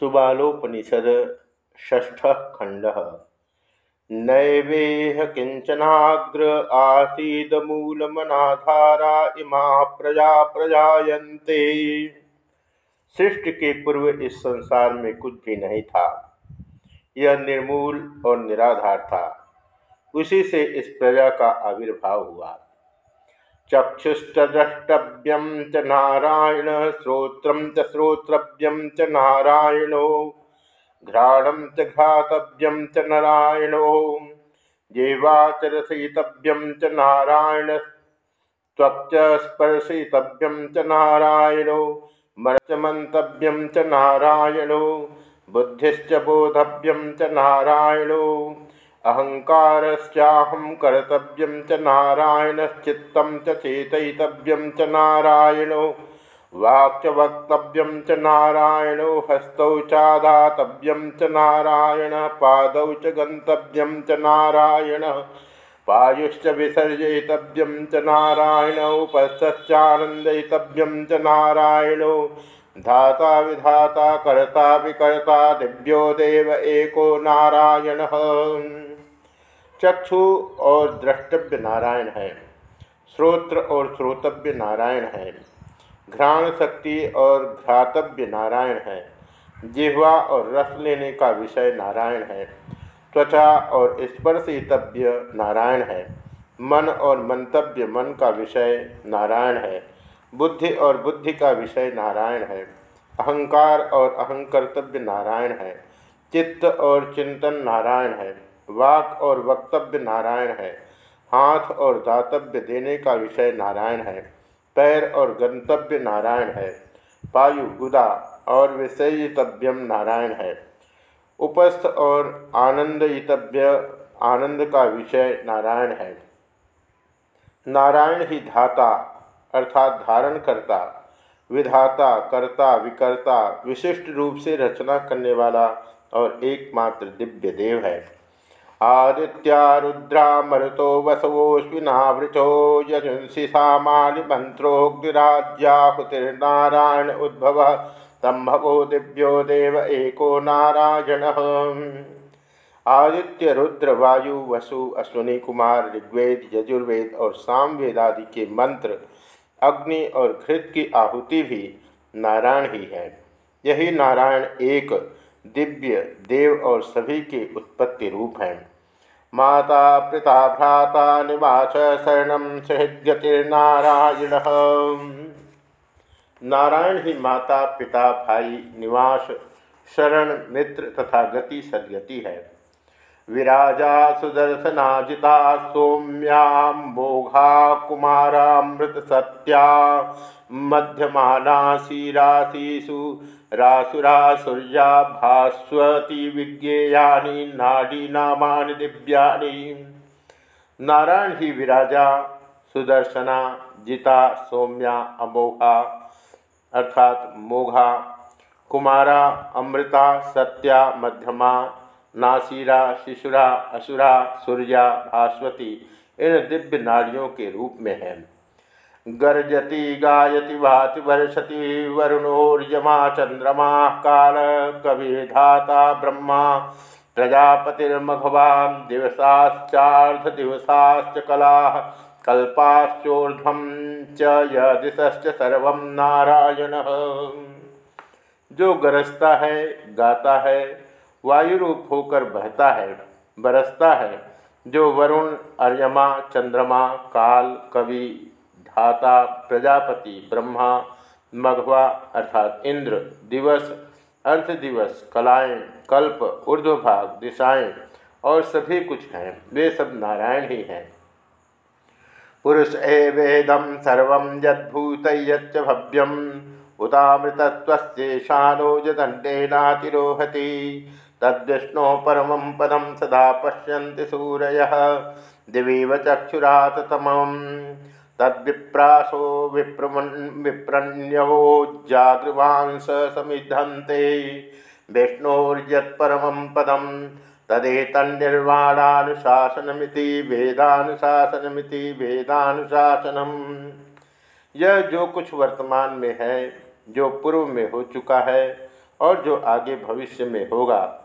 सुबालोपनिषद षष्ठ खंड नैवेह किंचनाग्र आसीद मूलमनाधारा इमा प्रजा प्रजायन्ते। सृष्टि के पूर्व इस संसार में कुछ भी नहीं था। यह निर्मूल और निराधार था। उसी से इस प्रजा का आविर्भाव हुआ। चक्षुश्च द्रष्टव्यम च नारायण, श्रोत्र च श्रोत्रव्यम च नारायणो। घ्राणम च घ्रातव्यम च नारायणो। जीवाच रसयितव्यम च नारायण त्वक्च स्पर्शितव्यम च नारायणो। मनच च नारायणो। बुद्धिश्च बोधव्यम च नारायणो। अहंकारश्चाहम कर्तव्य च नारायणश्चित्त च चेतयितव्यं च नारायणो वाक् वक्तव्यं च नारायणो, हस्तौ चादातव्यं च नारायण, पादौ च गन्तव्यं च नारायण, पायुश्च विसर्जयितव्यं च नारायण, उपस्थश्चानन्दयितव्यं च नारायणो धाता विधाता कर्ता विकर्ता दिव्यो देव एको नारायण। चक्षु और द्रष्टव्य नारायण है। श्रोत्र और श्रोतव्य नारायण है। घ्राण शक्ति और घ्रातव्य नारायण है। जिह्वा और रस लेने का विषय नारायण है। त्वचा और स्पर्शितव्य नारायण है। मन और मंतव्य मन का विषय नारायण है। बुद्धि और बुद्धि का विषय नारायण है। अहंकार और अहंकर्तव्य नारायण है। चित्त और चिंतन नारायण है। वाक और वक्तव्य नारायण है। हाथ और दातव्य देने का विषय नारायण है। पैर और गंतव्य नारायण है। पायु गुदा और विषयितव्यम नारायण है। उपस्थ और आनंदयितव्य, आनंद का विषय नारायण है। नारायण ही धाता, अर्थात धारण करता विधाता, कर्ता, विकर्ता, विशिष्ट रूप से रचना करने वाला और एकमात्र दिव्य देव है। आदित्या रुद्रा मरुतो वसवोऽश्विनावृचो यजुंसि सामालिमन्त्रोऽग्निराज्याहुतिर्नारायण उद्भवः। संभवो दिव्यो देव एको नारायण। आदित्य रुद्र वायु वसु, अश्विनी कुमार, ऋग्वेद, यजुर्वेद और सामवेद आदि के मंत्र, अग्नि और घृत की आहुति भी नारायण ही है। यही नारायण एक दिव्य देव और सभी के उत्पत्ति रूप हैं। माता पिता भ्राता निवास शरण सहृद्यतिर्नारायण नारायण ही माता पिता भाई निवास शरण मित्र तथा गति सदगति है। विराजा सुदर्शनाजिता सौम्याम्बोघा कुमारामृत सत्या मध्यमानाशीराशीषु रासुरासुर्या भास्वती विज्ञेयानि नाडी नामानि दिव्यानि। नारायण ही विराजा, सुदर्शना, जिता, सौम्या, अमोघा, अर्थात मोघा, कुमारा, अमृता, सत्या, मध्यमा नासीरा, शिशुरा, असुरा सूर्या भास्वती, इन दिव्य नारियों के रूप में है। गर्जति, गायति, भाति, वर्षति वरुणोर्यमा चंद्रमा, काल कविधाता ब्रह्मा, प्रजापतिर्मघवा, दिवसाश्चार्ध दिवसाश्च कला, कल्पाश्चोर्ध्वं च यदिशश्च सर्व नारायण। जो गरजता है, गाता है वायु रूप होकर बहता है, बरसता है, जो वरुण, अर्यमा, चंद्रमा, काल, कवि, धाता, प्रजापति, ब्रह्मा, मघवा अर्थात इंद्र, दिवस, अर्थ दिवस, कलाएँ, कल्प, ऊर्ध्वभाग, दिशाएँ, और सभी कुछ हैं। वे सब नारायण ही हैं। पुरुष एवेदम सर्व यदूत भव्यम। उतामृतत्वेशानो जदंडेनातिरोहति तद्विष्णो परम पदम सदा पश्यन्ति सूरय। दिवीव चक्षुराततमम् तद्विप्रासो विप्रण्यवो जागृवांस समिधंते विष्णोर्यत्परम पदम तदेतन्निर्वाणानुशासनमिति वेदानुशासनमिति वेदानुशासनम। यह जो कुछ वर्तमान में है, जो पूर्व में हो चुका है और जो आगे भविष्य में होगा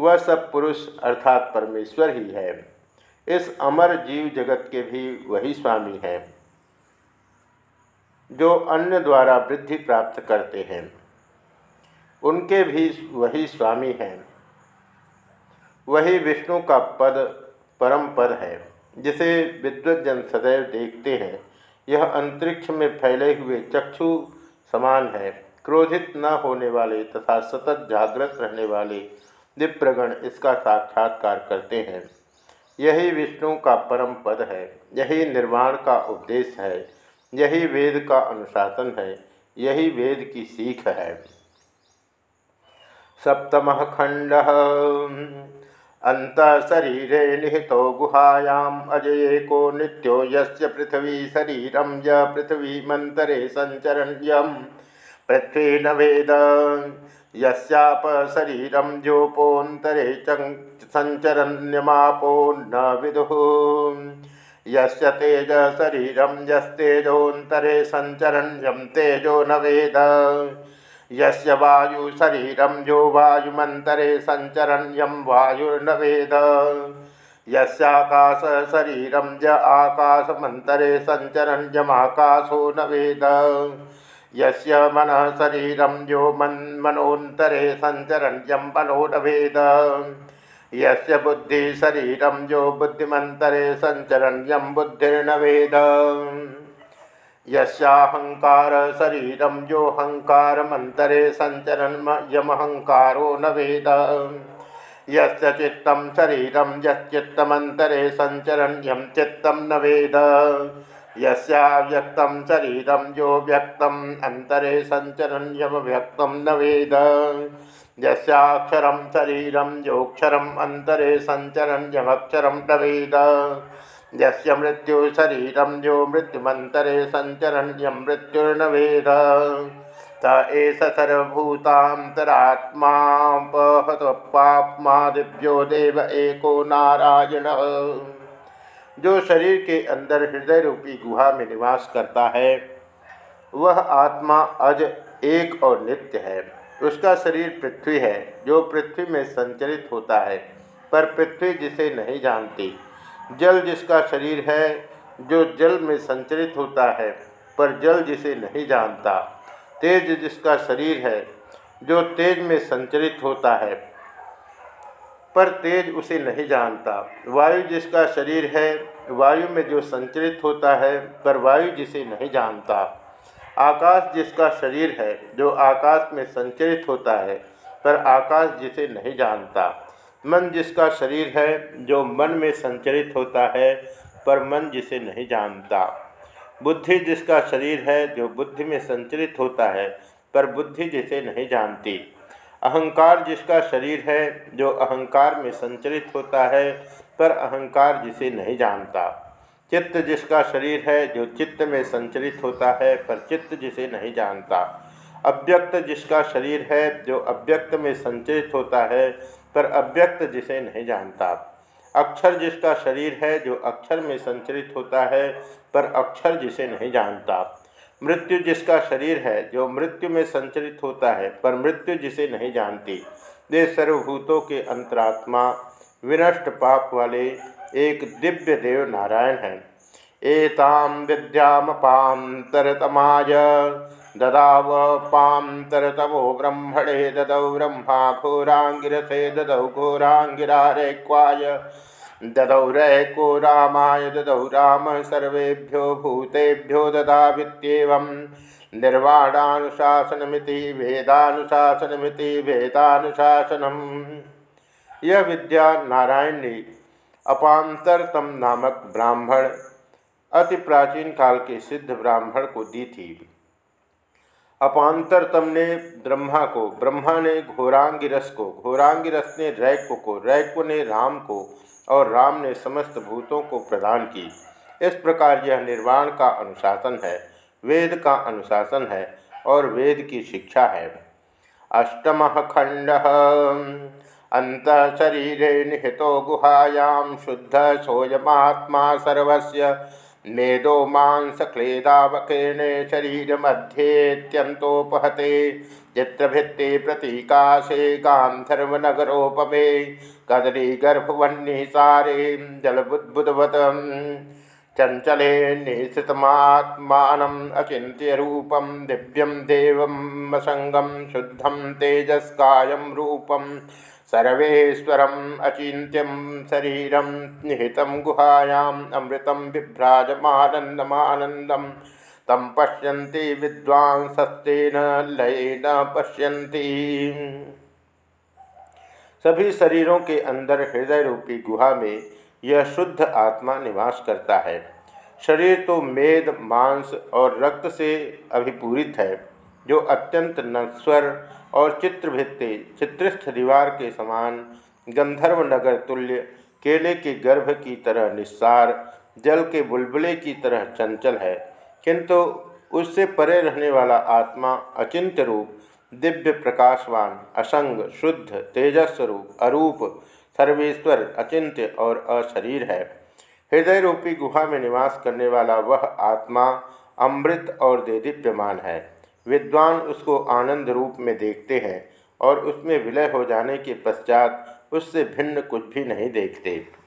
वह सब पुरुष अर्थात परमेश्वर ही है। इस अमर जीव जगत के भी वही स्वामी हैं, जो अन्य द्वारा वृद्धि प्राप्त करते हैं। उनके भी वही स्वामी हैं। वही विष्णु का पद परम पद है, जिसे विद्वजन सदैव देखते हैं। यह अंतरिक्ष में फैले हुए चक्षु समान है, क्रोधित न होने वाले तथा सतत जागृत रहने वाले दिप्रगण इसका साक्षात्कार करते हैं। यही विष्णु का परम पद है, यही निर्वाण का उपदेश है, यही वेद का अनुशासन है, यही वेद की सीख है। सप्तम खंड। अंत शरीरे निहितो गुहायाम अजयेको नित्यो यस्य पृथ्वी शरीरम य पृथ्वी मंतरे संचरण्यम पृथ्वी न वेद। यस्याप शरीरम जोपोन्तरे संचरण्यमापो न विदु यस्य तेज शरीरम यस्तेजोन्तरे संचरण्यम तेजो न वेद। यस्य वायु शरीरम जो वायुमंतरे संचरण्यम वायुर्न वेद। यस्याकाश शरीरम ज आकाशमंतरे संचरण्यमाकाशो न वेद। यस्य मन शरीरम जो मन मनोन्तरे संचरण्यम मनो न वेद यस्य बुद्धि शरीरम जो बुद्धिमंतरे संचरण्यम बुद्धिर्न वेद। हंकार मंतरे संचरण यमहंकारो न वेद। यस्य चित्तं शरीरम यच्चित्तमन्तरे संचरण यम चित्तं न वेद। यस्याव्यक्तं शरीरम जो व्यक्तम अंतरे संचरण यम व्यक्तं न वेद। यस्याक्षरं शरीरम जोक्षरम अंतरे संचरण यमक्षरम न वेद। यस्य मृत्यु शरीरम जो मृत्युमंतरे संचरण्यम मृत्युर्न वेद। त एष सर्वभूतांतरात्मापहतपाप्मा दिव्यो देव एको नारायण। जो शरीर के अंदर हृदय रूपी गुहा में निवास करता है, वह आत्मा अज एक और नित्य है। उसका शरीर पृथ्वी है, जो पृथ्वी में संचरित होता है, पर पृथ्वी जिसे नहीं जानती। जल जिसका शरीर है, जो जल में संचरित होता है, पर जल जिसे नहीं जानता। तेज जिसका शरीर है, जो तेज में संचरित होता है पर तेज उसे नहीं जानता। वायु जिसका शरीर है, वायु में जो संचरित होता है, पर वायु जिसे नहीं जानता। आकाश जिसका शरीर है, जो आकाश में संचरित होता है, पर आकाश जिसे नहीं जानता। मन जिसका शरीर है, जो मन में संचरित होता है, पर मन जिसे नहीं जानता। बुद्धि जिसका शरीर है, जो बुद्धि में संचरित होता है, पर बुद्धि जिसे नहीं जानती। अहंकार जिसका शरीर है, जो अहंकार में संचरित होता है, पर अहंकार जिसे नहीं जानता। चित्त जिसका शरीर है, जो चित्त में संचरित होता है, पर चित्त जिसे नहीं जानता। अव्यक्त जिसका शरीर है, जो अव्यक्त में संचरित होता है, पर अव्यक्त जिसे नहीं जानता। अक्षर जिसका शरीर है, जो अक्षर में संचरित होता है, पर अक्षर जिसे नहीं जानता। मृत्यु जिसका शरीर है, जो मृत्यु में संचरित होता है, पर मृत्यु जिसे नहीं जानती, वे सर्वभूतों के अंतरात्मा, विनष्ट पाप वाले एक दिव्य देव नारायण हैं। एताम विद्यामपातरतमाय ददाव पातरतमो ब्रह्मणे, ददौ ब्रह्मा घोरांगिरसे ददौ घोरांगिरारेक्वाय ददौ रैको रामाय ददौ राम सर्वेभ्यो भूतेभ्यो ददावित्येवं निर्वाणानुशासनमिति वेदानुशासनमिति वेदानुशासनम। यह विद्या नारायण ने अपांतरतम नामक ब्राह्मण, अति प्राचीन काल के सिद्ध ब्राह्मण को दी थी। अपांतरतम ने ब्रह्मा को, ब्रह्मा ने घोरांगिरस को, घोरांगिरस ने रैक्व को रैक्व ने राम को और राम ने समस्त भूतों को प्रदान की। इस प्रकार यह निर्वाण का अनुशासन है, वेद का अनुशासन है और वेद की शिक्षा है। अष्टम खंड। अंत शरीर निहितो गुहायां शुद्ध सोयमात्मा सर्वस्य मेदो मांसक्लेदावकेन शरीरमध्येत्यन्तोपहते चित्रभित्ते प्रतीकाशे गान्धर्वनगरोपमे कदलीगर्भवह्निसारे जलबुद्बुद्वतम्। चंचले निश्चितमात्मानम् अचिन्त्य रूपं दिव्यं देवमसङ्गं शुद्धं तेजस्कायं रूपं सर्वेश्वरम् अचिन्त्यं शरीरं निहितं गुहायाम् अमृतं बिभ्राजमानन्दमानन्दं तं पश्यन्ति विद्वांसस्तेन लयेन पश्यन्ति। सभी शरीरों के अंदर हृदय रूपी गुहा में यह शुद्ध आत्मा निवास करता है। शरीर तो मेद, मांस और रक्त से अभिपूरित है। जो अत्यंत नस्वर और चित्रभित्ति, चित्रस्थ दीवार के समान गंधर्व नगर तुल्य, केले के गर्भ की तरह निस्सार, जल के बुलबुले की तरह चंचल है। किंतु उससे परे रहने वाला आत्मा अचिंत्य रूप, दिव्य प्रकाशवान, असंग, शुद्ध तेजस्वरूप अरूप, सर्वेश्वर, अचिंत्य और अशरीर है। हृदय रूपी गुहा में निवास करने वाला वह आत्मा अमृत और देदीप्यमान है। विद्वान उसको आनंद रूप में देखते हैं और उसमें विलय हो जाने के पश्चात उससे भिन्न कुछ भी नहीं देखते।